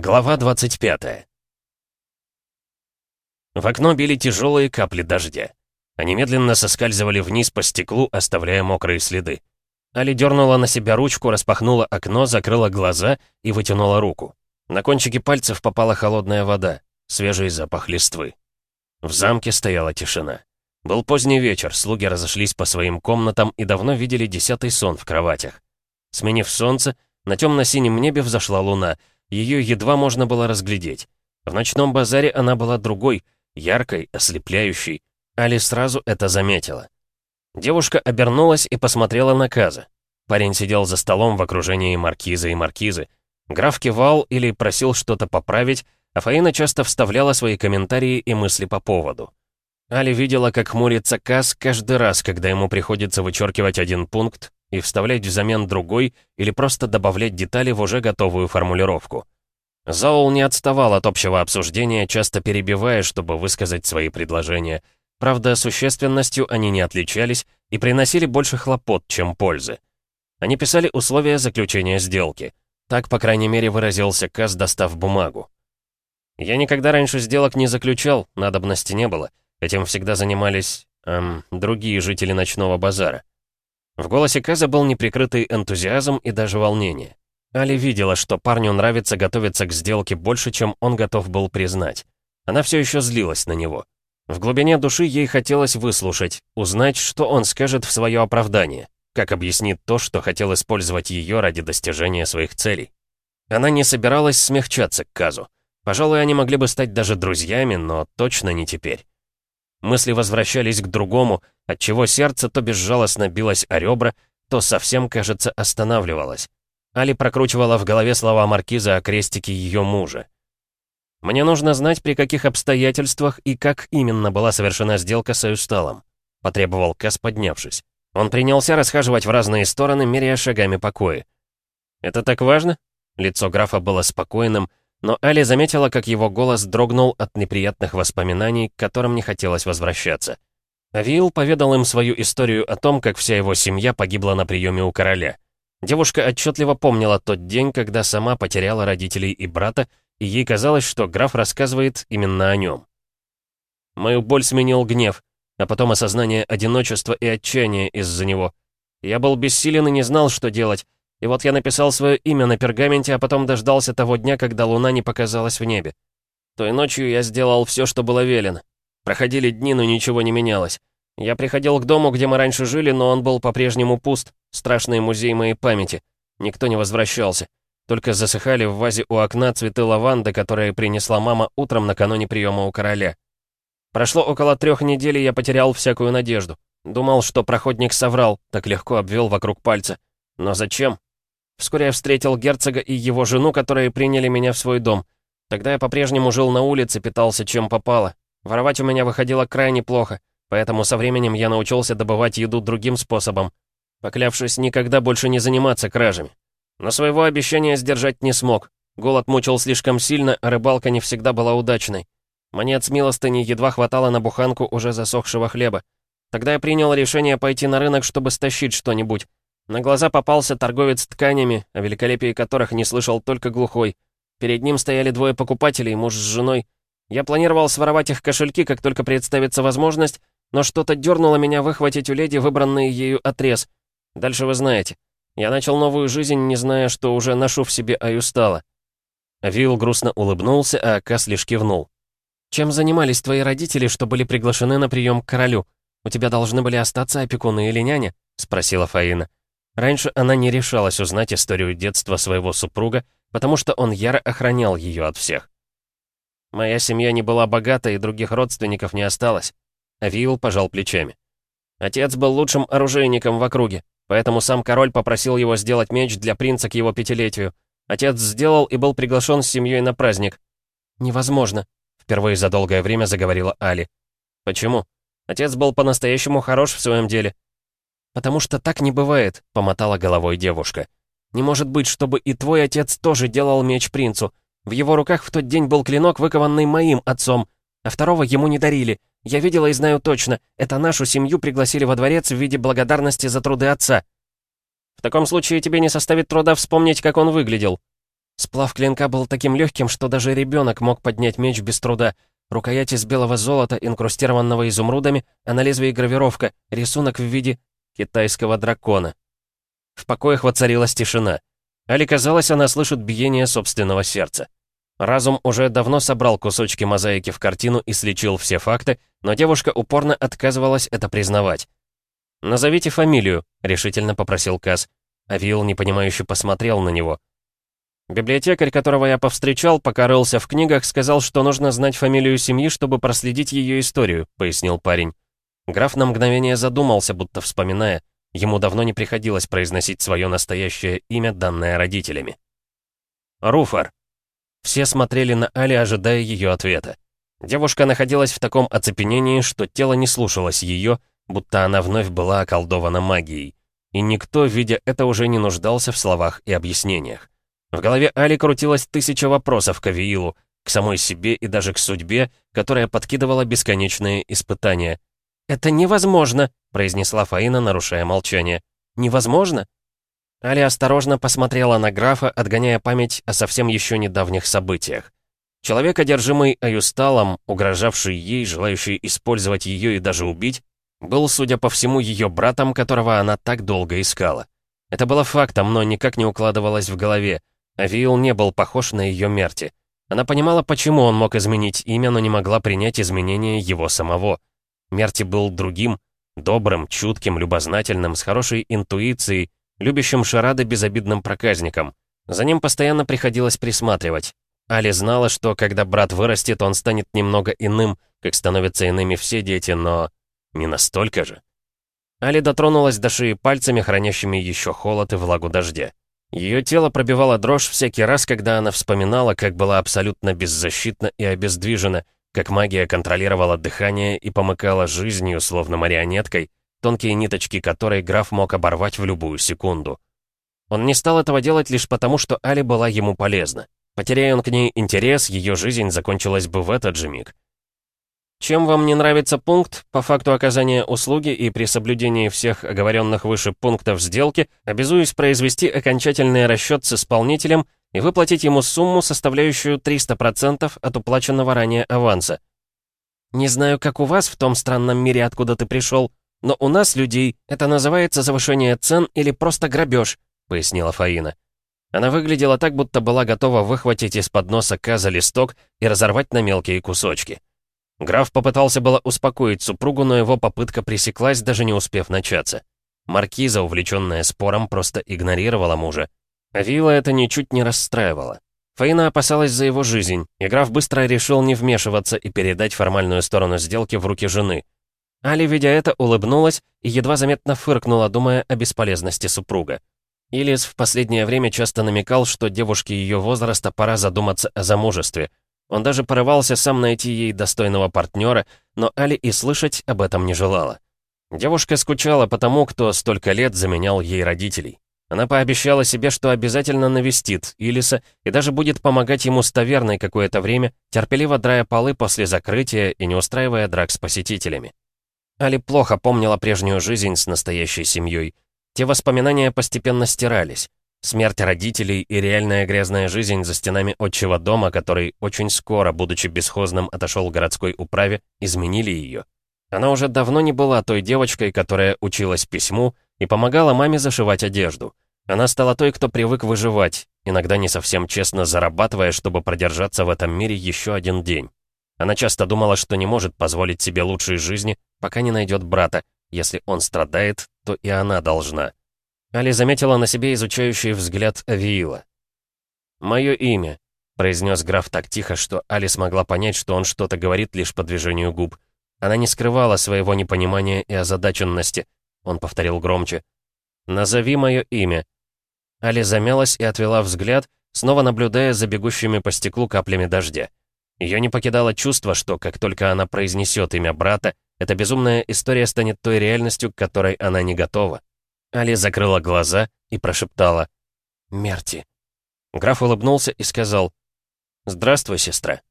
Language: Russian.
Глава 25 В окно били тяжелые капли дождя. Они медленно соскальзывали вниз по стеклу, оставляя мокрые следы. Али дернула на себя ручку, распахнула окно, закрыла глаза и вытянула руку. На кончики пальцев попала холодная вода, свежий запах листвы. В замке стояла тишина. Был поздний вечер, слуги разошлись по своим комнатам и давно видели десятый сон в кроватях. Сменив солнце, на темно-синем небе взошла луна. Ее едва можно было разглядеть. В ночном базаре она была другой, яркой, ослепляющей. Али сразу это заметила. Девушка обернулась и посмотрела на Каза. Парень сидел за столом в окружении маркиза и маркизы. Граф кивал или просил что-то поправить, а Фаина часто вставляла свои комментарии и мысли по поводу. Али видела, как хмурится Каз каждый раз, когда ему приходится вычеркивать один пункт, и вставлять взамен другой или просто добавлять детали в уже готовую формулировку. Заул не отставал от общего обсуждения, часто перебивая, чтобы высказать свои предложения. Правда, существенностью они не отличались и приносили больше хлопот, чем пользы. Они писали условия заключения сделки. Так, по крайней мере, выразился Каз, достав бумагу. «Я никогда раньше сделок не заключал, надобности не было. Этим всегда занимались, эм, другие жители ночного базара. В голосе Каза был неприкрытый энтузиазм и даже волнение. Али видела, что парню нравится готовиться к сделке больше, чем он готов был признать. Она все еще злилась на него. В глубине души ей хотелось выслушать, узнать, что он скажет в свое оправдание, как объяснит то, что хотел использовать ее ради достижения своих целей. Она не собиралась смягчаться к Казу. Пожалуй, они могли бы стать даже друзьями, но точно не теперь. Мысли возвращались к другому, отчего сердце то безжалостно билось о ребра, то совсем, кажется, останавливалось. Али прокручивала в голове слова Маркиза о крестике ее мужа. «Мне нужно знать, при каких обстоятельствах и как именно была совершена сделка с Аюсталом», — потребовал Кас, поднявшись. Он принялся расхаживать в разные стороны, меряя шагами покоя. «Это так важно?» Лицо графа было спокойным, но Али заметила, как его голос дрогнул от неприятных воспоминаний, к которым не хотелось возвращаться. Авиил поведал им свою историю о том, как вся его семья погибла на приеме у короля. Девушка отчетливо помнила тот день, когда сама потеряла родителей и брата, и ей казалось, что граф рассказывает именно о нем. Мою боль сменил гнев, а потом осознание одиночества и отчаяния из-за него. Я был бессилен и не знал, что делать, и вот я написал свое имя на пергаменте, а потом дождался того дня, когда луна не показалась в небе. Той ночью я сделал все, что было велено. Проходили дни, но ничего не менялось. Я приходил к дому, где мы раньше жили, но он был по-прежнему пуст. Страшный музей моей памяти. Никто не возвращался. Только засыхали в вазе у окна цветы лаванды, которые принесла мама утром накануне приема у короля. Прошло около трех недель, и я потерял всякую надежду. Думал, что проходник соврал, так легко обвел вокруг пальца. Но зачем? Вскоре я встретил герцога и его жену, которые приняли меня в свой дом. Тогда я по-прежнему жил на улице, питался чем попало. Воровать у меня выходило крайне плохо, поэтому со временем я научился добывать еду другим способом, поклявшись никогда больше не заниматься кражами. Но своего обещания сдержать не смог. Голод мучил слишком сильно, а рыбалка не всегда была удачной. Монет с милостыни едва хватало на буханку уже засохшего хлеба. Тогда я принял решение пойти на рынок, чтобы стащить что-нибудь. На глаза попался торговец тканями, о великолепии которых не слышал только глухой. Перед ним стояли двое покупателей, муж с женой. Я планировал своровать их кошельки, как только представится возможность, но что-то дернуло меня выхватить у леди выбранный ею отрез. Дальше вы знаете. Я начал новую жизнь, не зная, что уже ношу в себе Аюстала. Вилл грустно улыбнулся, а Кас лишь кивнул. «Чем занимались твои родители, что были приглашены на прием к королю? У тебя должны были остаться опекуны или няня?» — спросила Фаина. Раньше она не решалась узнать историю детства своего супруга, потому что он яро охранял ее от всех. «Моя семья не была богата, и других родственников не осталось», — Авиил пожал плечами. «Отец был лучшим оружейником в округе, поэтому сам король попросил его сделать меч для принца к его пятилетию. Отец сделал и был приглашен с семьей на праздник». «Невозможно», — впервые за долгое время заговорила Али. «Почему? Отец был по-настоящему хорош в своем деле. «Потому что так не бывает», — помотала головой девушка. «Не может быть, чтобы и твой отец тоже делал меч принцу. В его руках в тот день был клинок, выкованный моим отцом, а второго ему не дарили. Я видела и знаю точно, это нашу семью пригласили во дворец в виде благодарности за труды отца». «В таком случае тебе не составит труда вспомнить, как он выглядел». Сплав клинка был таким легким, что даже ребенок мог поднять меч без труда. Рукоять из белого золота, инкрустированного изумрудами, а на лезвии гравировка, рисунок в виде китайского дракона. В покоях воцарилась тишина. Али казалось, она слышит биение собственного сердца. Разум уже давно собрал кусочки мозаики в картину и слечил все факты, но девушка упорно отказывалась это признавать. «Назовите фамилию», — решительно попросил Каз. Авил непонимающе посмотрел на него. Библиотекарь, которого я повстречал, пока рылся в книгах, сказал, что нужно знать фамилию семьи, чтобы проследить ее историю», — пояснил парень. Граф на мгновение задумался, будто вспоминая. Ему давно не приходилось произносить свое настоящее имя, данное родителями. «Руфар». Все смотрели на Али, ожидая ее ответа. Девушка находилась в таком оцепенении, что тело не слушалось ее, будто она вновь была околдована магией. И никто, видя это, уже не нуждался в словах и объяснениях. В голове Али крутилось тысяча вопросов к Авиилу, к самой себе и даже к судьбе, которая подкидывала бесконечные испытания. «Это невозможно!» — произнесла Фаина, нарушая молчание. «Невозможно?» Али осторожно посмотрела на графа, отгоняя память о совсем еще недавних событиях. Человек, одержимый Аюсталом, угрожавший ей, желающий использовать ее и даже убить, был, судя по всему, ее братом, которого она так долго искала. Это было фактом, но никак не укладывалось в голове. Авиил не был похож на ее Мерти. Она понимала, почему он мог изменить имя, но не могла принять изменение его самого. Мерти был другим, добрым, чутким, любознательным, с хорошей интуицией, любящим шарады безобидным проказником. За ним постоянно приходилось присматривать. Али знала, что когда брат вырастет, он станет немного иным, как становятся иными все дети, но не настолько же. Али дотронулась до шеи пальцами, хранящими еще холод и влагу дождя. Ее тело пробивало дрожь всякий раз, когда она вспоминала, как была абсолютно беззащитна и обездвижена, как магия контролировала дыхание и помыкала жизнью, словно марионеткой, тонкие ниточки которой граф мог оборвать в любую секунду. Он не стал этого делать лишь потому, что Али была ему полезна. Потеряя он к ней интерес, ее жизнь закончилась бы в этот же миг. Чем вам не нравится пункт, по факту оказания услуги и при соблюдении всех оговоренных выше пунктов сделки, обязуюсь произвести окончательный расчет с исполнителем и выплатить ему сумму, составляющую 300% от уплаченного ранее аванса. Не знаю, как у вас в том странном мире, откуда ты пришел, но у нас, людей, это называется завышение цен или просто грабеж, пояснила Фаина. Она выглядела так, будто была готова выхватить из-под носа Каза листок и разорвать на мелкие кусочки. Граф попытался было успокоить супругу, но его попытка пресеклась, даже не успев начаться. Маркиза, увлеченная спором, просто игнорировала мужа. А Вилла это ничуть не расстраивало. Фаина опасалась за его жизнь, и граф быстро решил не вмешиваться и передать формальную сторону сделки в руки жены. Али, видя это, улыбнулась и едва заметно фыркнула, думая о бесполезности супруга. Илис в последнее время часто намекал, что девушке ее возраста пора задуматься о замужестве — он даже порывался сам найти ей достойного партнера, но Али и слышать об этом не желала. Девушка скучала по тому, кто столько лет заменял ей родителей. Она пообещала себе, что обязательно навестит Илиса и даже будет помогать ему с таверной какое-то время, терпеливо драя полы после закрытия и не устраивая драк с посетителями. Али плохо помнила прежнюю жизнь с настоящей семьей. Те воспоминания постепенно стирались. Смерть родителей и реальная грязная жизнь за стенами отчего дома, который очень скоро, будучи бесхозным, отошел к городской управе, изменили ее. Она уже давно не была той девочкой, которая училась письму и помогала маме зашивать одежду. Она стала той, кто привык выживать, иногда не совсем честно зарабатывая, чтобы продержаться в этом мире еще один день. Она часто думала, что не может позволить себе лучшей жизни, пока не найдет брата. Если он страдает, то и она должна. Али заметила на себе изучающий взгляд Авиила. «Мое имя», — произнес граф так тихо, что Али смогла понять, что он что-то говорит лишь по движению губ. Она не скрывала своего непонимания и озадаченности. Он повторил громче. «Назови мое имя». Али замялась и отвела взгляд, снова наблюдая за бегущими по стеклу каплями дождя. Ее не покидало чувство, что как только она произнесет имя брата, эта безумная история станет той реальностью, к которой она не готова. Али закрыла глаза и прошептала «Мерти». Граф улыбнулся и сказал «Здравствуй, сестра».